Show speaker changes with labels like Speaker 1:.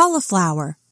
Speaker 1: cauliflower.